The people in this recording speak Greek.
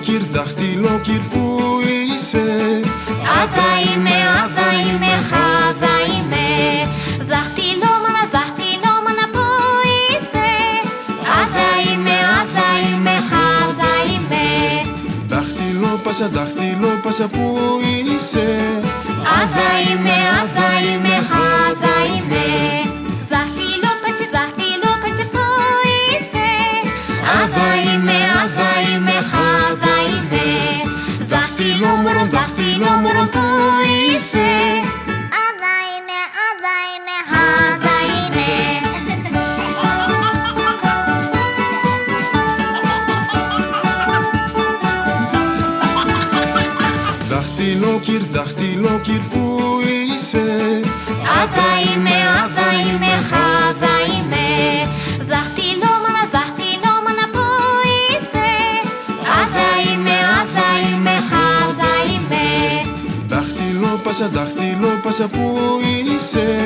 κυρ, δάχτυλο κυρ, πού είσαι. Άδα είμαι, άδα είμαι, χάδα είμαι. Δάχτυλο μάνα, δάχτυλο μάνα, πού είσαι. Άδα είμαι, άδα είμαι, χάδα είμαι. Δάχτυλο πάσα, δάχτυλο πάσα, πού είσαι. Άδα είμαι, άδα μωρό, δάχτυλο μωρό, πού είσαι Άδα είμαι, άδα είμαι, χάδα είμαι. Πάσα, δάχτυλο πάσα, πού είσαι